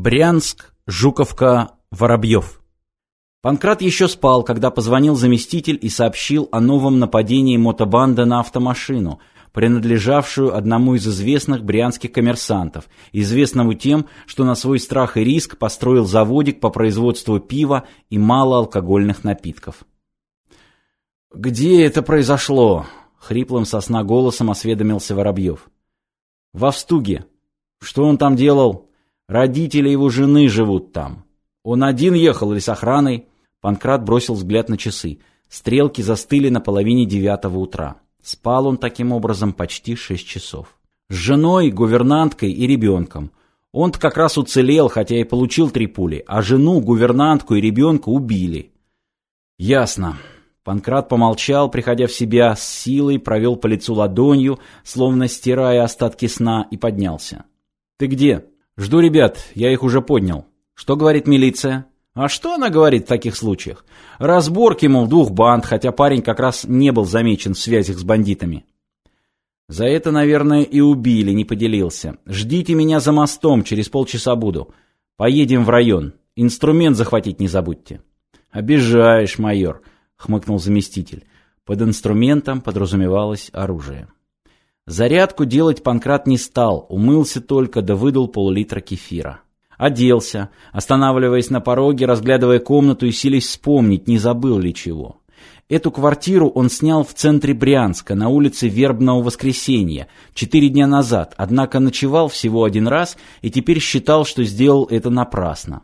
Брянск, Жуковка, Воробьев. Панкрат еще спал, когда позвонил заместитель и сообщил о новом нападении мотобанды на автомашину, принадлежавшую одному из известных брянских коммерсантов, известному тем, что на свой страх и риск построил заводик по производству пива и малоалкогольных напитков. «Где это произошло?» — хриплым сосна голосом осведомился Воробьев. «Во Встуге. Что он там делал?» Родители его жены живут там. Он один ехал или с охраной? Панкрат бросил взгляд на часы. Стрелки застыли на половине девятого утра. Спал он таким образом почти шесть часов. С женой, гувернанткой и ребенком. Он-то как раз уцелел, хотя и получил три пули, а жену, гувернантку и ребенка убили. Ясно. Панкрат помолчал, приходя в себя, с силой провел по лицу ладонью, словно стирая остатки сна, и поднялся. «Ты где?» «Жду ребят, я их уже поднял. Что говорит милиция?» «А что она говорит в таких случаях? Разборки, мол, двух банд, хотя парень как раз не был замечен в связях с бандитами». «За это, наверное, и убили, не поделился. Ждите меня за мостом, через полчаса буду. Поедем в район. Инструмент захватить не забудьте». «Обижаешь, майор», — хмыкнул заместитель. Под инструментом подразумевалось оружие. Зарядку делать Панкрат не стал, умылся только, да выдал пол-литра кефира. Оделся, останавливаясь на пороге, разглядывая комнату и силясь вспомнить, не забыл ли чего. Эту квартиру он снял в центре Брянска, на улице Вербного Воскресенья, четыре дня назад, однако ночевал всего один раз и теперь считал, что сделал это напрасно.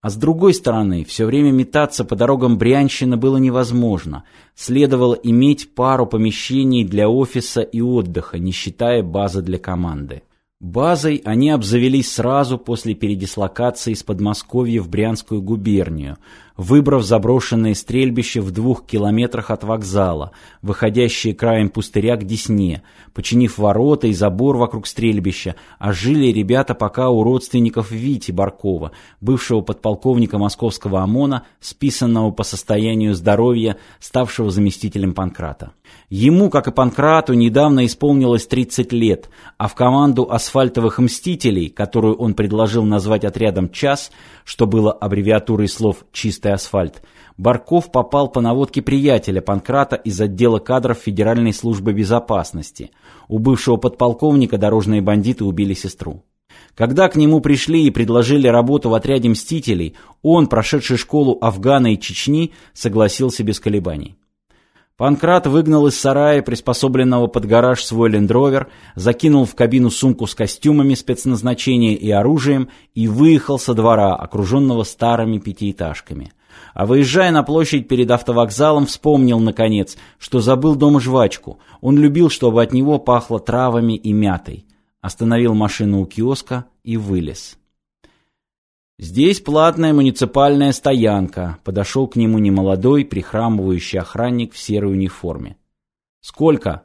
А с другой стороны, все время метаться по дорогам Брянщины было невозможно. Следовало иметь пару помещений для офиса и отдыха, не считая базы для команды. Базой они обзавелись сразу после передислокации из Подмосковья в Брянскую губернию, выбрав заброшенное стрельбище в двух километрах от вокзала, выходящее краем пустыря к Десне, починив ворота и забор вокруг стрельбища, а жили ребята пока у родственников Вити Баркова, бывшего подполковника московского ОМОНа, списанного по состоянию здоровья, ставшего заместителем Панкрата. Ему, как и Панкрату, недавно исполнилось 30 лет, а в команду асфальтовых мстителей, которую он предложил назвать отрядом «ЧАС», что было аббревиатурой слов «чистый асфальт», Барков попал по наводке приятеля Панкрата из отдела кадров Федеральной службы безопасности. У бывшего подполковника дорожные бандиты убили сестру. Когда к нему пришли и предложили работу в отряде «Мстителей», он, прошедший школу Афгана и Чечни, согласился без колебаний. Панкрат выгнал из сарая, приспособленного под гараж, свой лендровер, закинул в кабину сумку с костюмами спецназначения и оружием и выехал со двора, окруженного старыми пятиэтажками. А выезжая на площадь перед автовокзалом, вспомнил, наконец, что забыл дома жвачку. Он любил, чтобы от него пахло травами и мятой. Остановил машину у киоска и вылез. «Здесь платная муниципальная стоянка», — подошел к нему немолодой, прихрамывающий охранник в серой униформе. «Сколько?»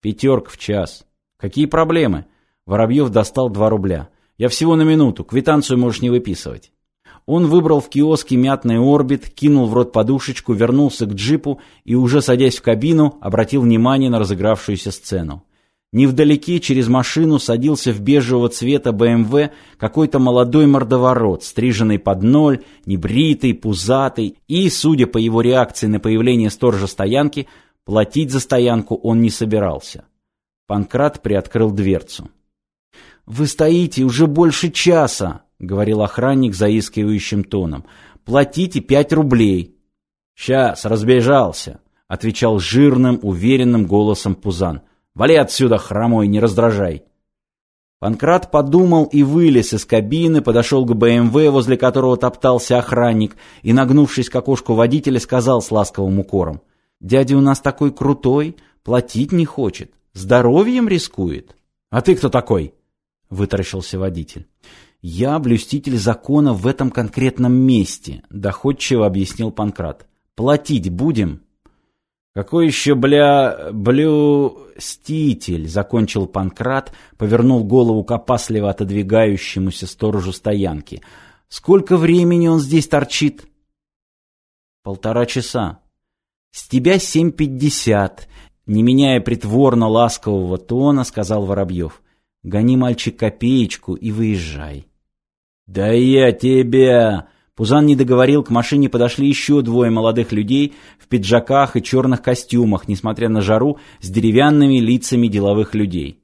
«Пятерка в час». «Какие проблемы?» Воробьев достал два рубля. «Я всего на минуту, квитанцию можешь не выписывать». Он выбрал в киоске мятный орбит, кинул в рот подушечку, вернулся к джипу и, уже садясь в кабину, обратил внимание на разыгравшуюся сцену. Невдалеке через машину садился в бежевого цвета БМВ какой-то молодой мордоворот, стриженный под ноль, небритый, пузатый, и, судя по его реакции на появление сторожа стоянки, платить за стоянку он не собирался. Панкрат приоткрыл дверцу. «Вы стоите уже больше часа», — говорил охранник заискивающим тоном. «Платите пять рублей». «Сейчас, разбежался», — отвечал жирным, уверенным голосом Пузан. Вали отсюда, хромой, не раздражай!» Панкрат подумал и вылез из кабины, подошел к БМВ, возле которого топтался охранник, и, нагнувшись к окошку водителя, сказал с ласковым укором. «Дядя у нас такой крутой, платить не хочет, здоровьем рискует». «А ты кто такой?» — вытаращился водитель. «Я блюститель закона в этом конкретном месте», — доходчиво объяснил Панкрат. «Платить будем?» «Какой еще, бля... блюститель?» — закончил Панкрат, повернул голову к опасливо отодвигающемуся сторожу стоянки. «Сколько времени он здесь торчит?» «Полтора часа». «С тебя семь пятьдесят», — не меняя притворно ласкового тона, сказал Воробьев. «Гони, мальчик, копеечку и выезжай». «Да я тебя!» Пузан не договорил, к машине подошли еще двое молодых людей в пиджаках и черных костюмах, несмотря на жару, с деревянными лицами деловых людей.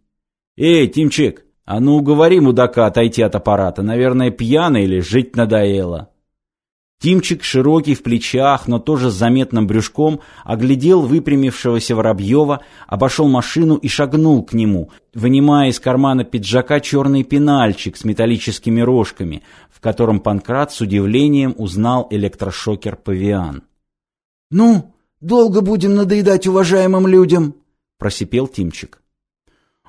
«Эй, Тимчик, а ну уговори мудака отойти от аппарата, наверное, пьяный или жить надоело». Тимчик, широкий в плечах, но тоже с заметным брюшком, оглядел выпрямившегося Воробьева, обошел машину и шагнул к нему, вынимая из кармана пиджака черный пенальчик с металлическими рожками, в котором Панкрат с удивлением узнал электрошокер «Павиан». «Ну, долго будем надоедать уважаемым людям?» – просипел Тимчик.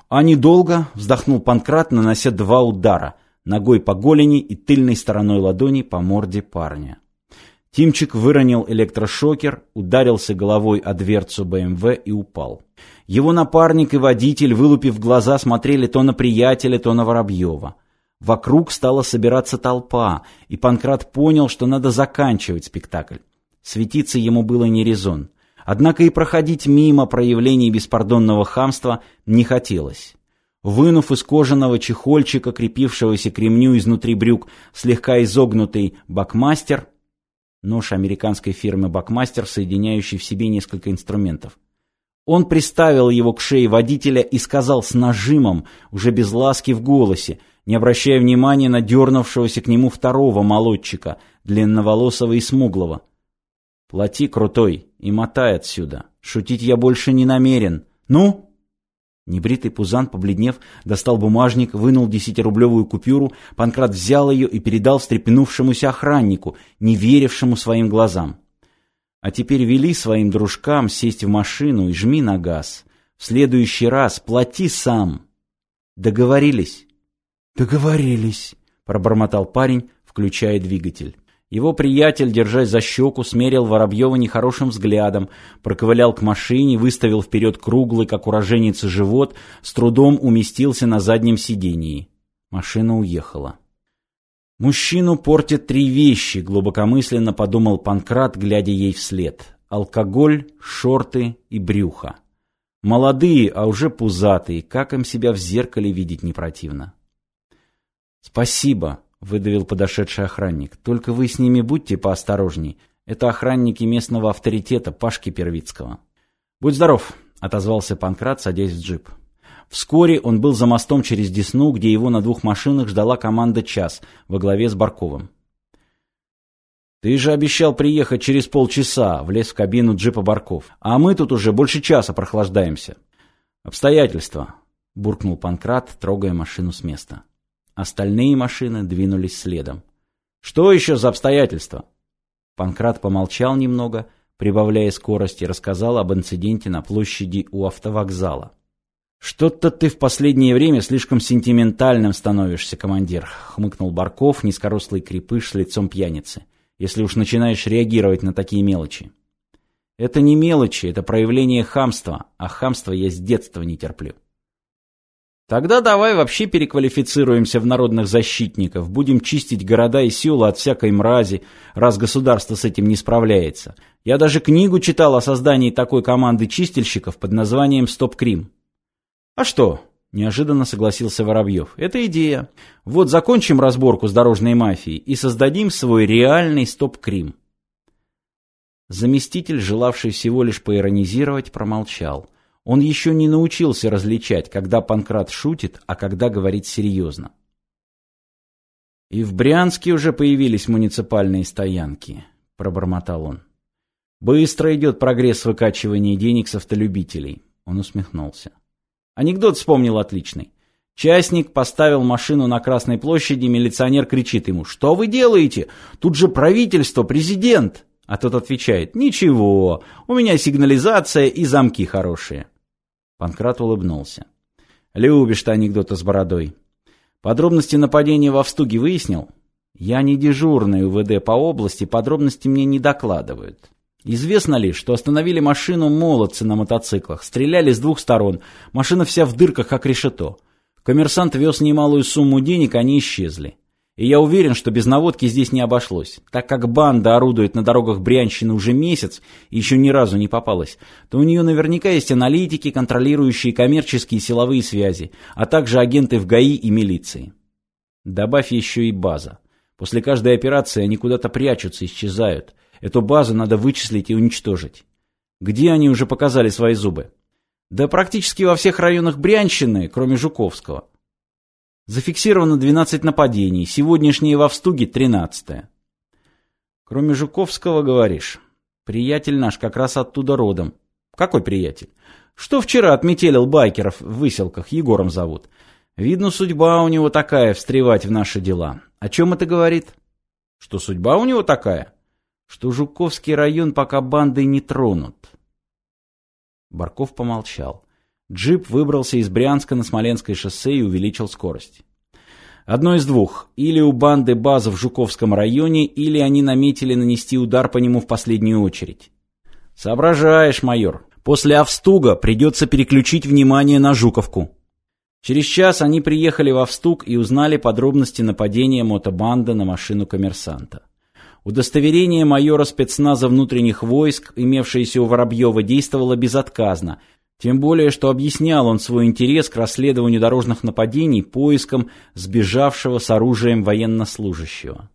«А недолго», – вздохнул Панкрат, нанося два удара – ногой по голени и тыльной стороной ладони по морде парня. Тимчик выронил электрошокер, ударился головой о дверцу БМВ и упал. Его напарник и водитель, вылупив глаза, смотрели то на приятеля, то на Воробьева. Вокруг стала собираться толпа, и Панкрат понял, что надо заканчивать спектакль. Светиться ему было не резон. Однако и проходить мимо проявлений беспардонного хамства не хотелось. Вынув из кожаного чехольчика, крепившегося к ремню изнутри брюк, слегка изогнутый бакмастер, нож американской фирмы «Бакмастер», соединяющий в себе несколько инструментов. Он приставил его к шее водителя и сказал с нажимом, уже без ласки в голосе, не обращая внимания на дернувшегося к нему второго молодчика, длинноволосого и смуглого. «Плати, крутой, и мотай отсюда. Шутить я больше не намерен. Ну?» Небритый пузан, побледнев, достал бумажник, вынул десятирублевую купюру, Панкрат взял ее и передал встрепенувшемуся охраннику, не верившему своим глазам. А теперь вели своим дружкам сесть в машину и жми на газ. В следующий раз плати сам. Договорились? Договорились, пробормотал парень, включая двигатель. Его приятель, держась за щеку, смерил Воробьева нехорошим взглядом, проковылял к машине, выставил вперед круглый, как уроженец, живот, с трудом уместился на заднем сидении. Машина уехала. «Мужчину портят три вещи», — глубокомысленно подумал Панкрат, глядя ей вслед. «Алкоголь, шорты и брюхо. Молодые, а уже пузатые, как им себя в зеркале видеть не противно». «Спасибо», — выдавил подошедший охранник. «Только вы с ними будьте поосторожней. Это охранники местного авторитета Пашки Первицкого». «Будь здоров», — отозвался Панкрат, садясь в джип. Вскоре он был за мостом через Десну, где его на двух машинах ждала команда «Час» во главе с Барковым. «Ты же обещал приехать через полчаса», — влез в кабину джипа Барков. «А мы тут уже больше часа прохлаждаемся». «Обстоятельства», — буркнул Панкрат, трогая машину с места. Остальные машины двинулись следом. «Что еще за обстоятельства?» Панкрат помолчал немного, прибавляя скорости, рассказал об инциденте на площади у автовокзала. «Что-то ты в последнее время слишком сентиментальным становишься, командир», — хмыкнул Барков, низкорослый крепыш с лицом пьяницы, «если уж начинаешь реагировать на такие мелочи». «Это не мелочи, это проявление хамства, а хамство я с детства не терплю». Тогда давай вообще переквалифицируемся в народных защитников, будем чистить города и села от всякой мрази, раз государство с этим не справляется. Я даже книгу читал о создании такой команды чистильщиков под названием «Стоп-Крим». А что? Неожиданно согласился Воробьев. Это идея. Вот закончим разборку с дорожной мафией и создадим свой реальный стоп-крим. Заместитель, желавший всего лишь поиронизировать, промолчал. Он еще не научился различать, когда Панкрат шутит, а когда говорит серьезно. «И в Брянске уже появились муниципальные стоянки», — пробормотал он. «Быстро идет прогресс выкачивания денег с автолюбителей», — он усмехнулся. Анекдот вспомнил отличный. Частник поставил машину на Красной площади, милиционер кричит ему «Что вы делаете? Тут же правительство, президент!» А тот отвечает «Ничего, у меня сигнализация и замки хорошие». Панкрат улыбнулся. «Любишь ты анекдоты с бородой. Подробности нападения во Встуге выяснил?» «Я не дежурный УВД по области, подробности мне не докладывают». Известно лишь, что остановили машину молодцы на мотоциклах, стреляли с двух сторон, машина вся в дырках, как решето. Коммерсант вез немалую сумму денег, они исчезли. И я уверен, что без наводки здесь не обошлось. Так как банда орудует на дорогах Брянщины уже месяц и еще ни разу не попалась, то у нее наверняка есть аналитики, контролирующие коммерческие силовые связи, а также агенты в ГАИ и милиции. Добавь еще и база. После каждой операции они куда-то прячутся, исчезают. Эту базу надо вычислить и уничтожить. Где они уже показали свои зубы? Да практически во всех районах Брянщины, кроме Жуковского. Зафиксировано 12 нападений, сегодняшнее в Австуге 13 Кроме Жуковского, говоришь. Приятель наш как раз оттуда родом. Какой приятель? Что вчера отметелил байкеров в выселках, Егором зовут. Видно, судьба у него такая, встревать в наши дела. О чем это говорит? Что судьба у него такая? Что Жуковский район пока бандой не тронут. Барков помолчал. Джип выбрался из Брянска на Смоленское шоссе и увеличил скорость. Одно из двух. Или у банды база в Жуковском районе, или они наметили нанести удар по нему в последнюю очередь. Соображаешь, майор. После Австуга придется переключить внимание на Жуковку. Через час они приехали в Австуг и узнали подробности нападения мотобанды на машину коммерсанта. Удостоверение майора спецназа внутренних войск, имевшееся у Воробьева, действовало безотказно, тем более, что объяснял он свой интерес к расследованию дорожных нападений поиском сбежавшего с оружием военнослужащего.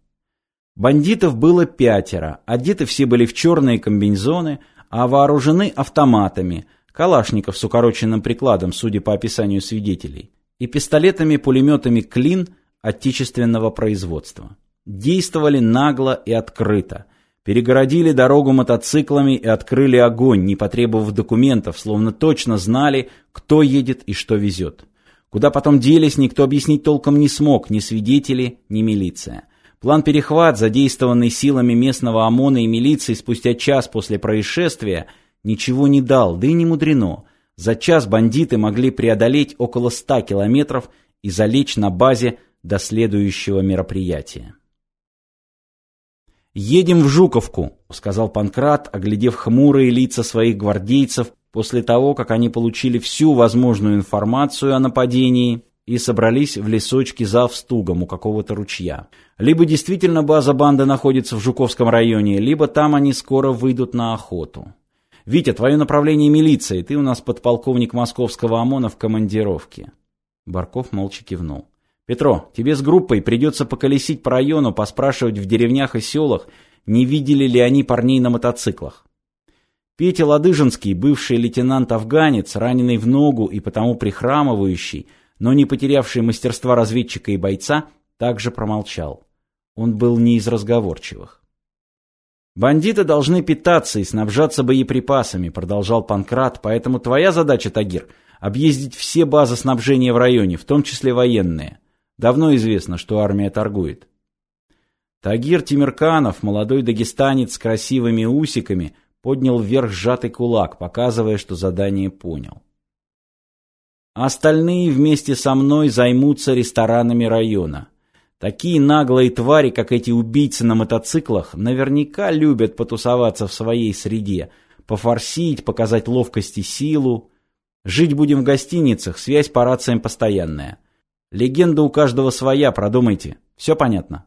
Бандитов было пятеро, одеты все были в черные комбинезоны, а вооружены автоматами, калашников с укороченным прикладом, судя по описанию свидетелей, и пистолетами-пулеметами «Клин» отечественного производства. Действовали нагло и открыто. Перегородили дорогу мотоциклами и открыли огонь, не потребовав документов, словно точно знали, кто едет и что везет. Куда потом делись, никто объяснить толком не смог, ни свидетели, ни милиция. План-перехват, задействованный силами местного ОМОНа и милиции спустя час после происшествия, ничего не дал, да и не мудрено. За час бандиты могли преодолеть около ста километров и залечь на базе до следующего мероприятия. «Едем в Жуковку», — сказал Панкрат, оглядев хмурые лица своих гвардейцев после того, как они получили всю возможную информацию о нападении и собрались в лесочке за Встугом у какого-то ручья. Либо действительно база банды находится в Жуковском районе, либо там они скоро выйдут на охоту. «Витя, твое направление милиции, ты у нас подполковник московского ОМОНа в командировке». Барков молча кивнул. «Петро, тебе с группой придется поколесить по району, поспрашивать в деревнях и селах, не видели ли они парней на мотоциклах. Петя Ладыжинский, бывший лейтенант-афганец, раненый в ногу и потому прихрамывающий, но не потерявший мастерства разведчика и бойца, также промолчал. Он был не из разговорчивых. «Бандиты должны питаться и снабжаться боеприпасами», — продолжал Панкрат, «поэтому твоя задача, Тагир, объездить все базы снабжения в районе, в том числе военные». Давно известно, что армия торгует. Тагир Тимирканов, молодой дагестанец с красивыми усиками, поднял вверх сжатый кулак, показывая, что задание понял. Остальные вместе со мной займутся ресторанами района. Такие наглые твари, как эти убийцы на мотоциклах, наверняка любят потусоваться в своей среде, пофорсить, показать ловкость и силу. Жить будем в гостиницах, связь по рациям постоянная. Легенда у каждого своя, продумайте. Все понятно?»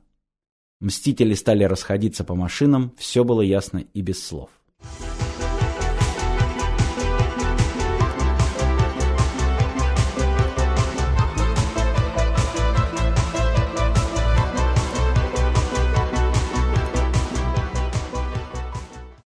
Мстители стали расходиться по машинам, все было ясно и без слов.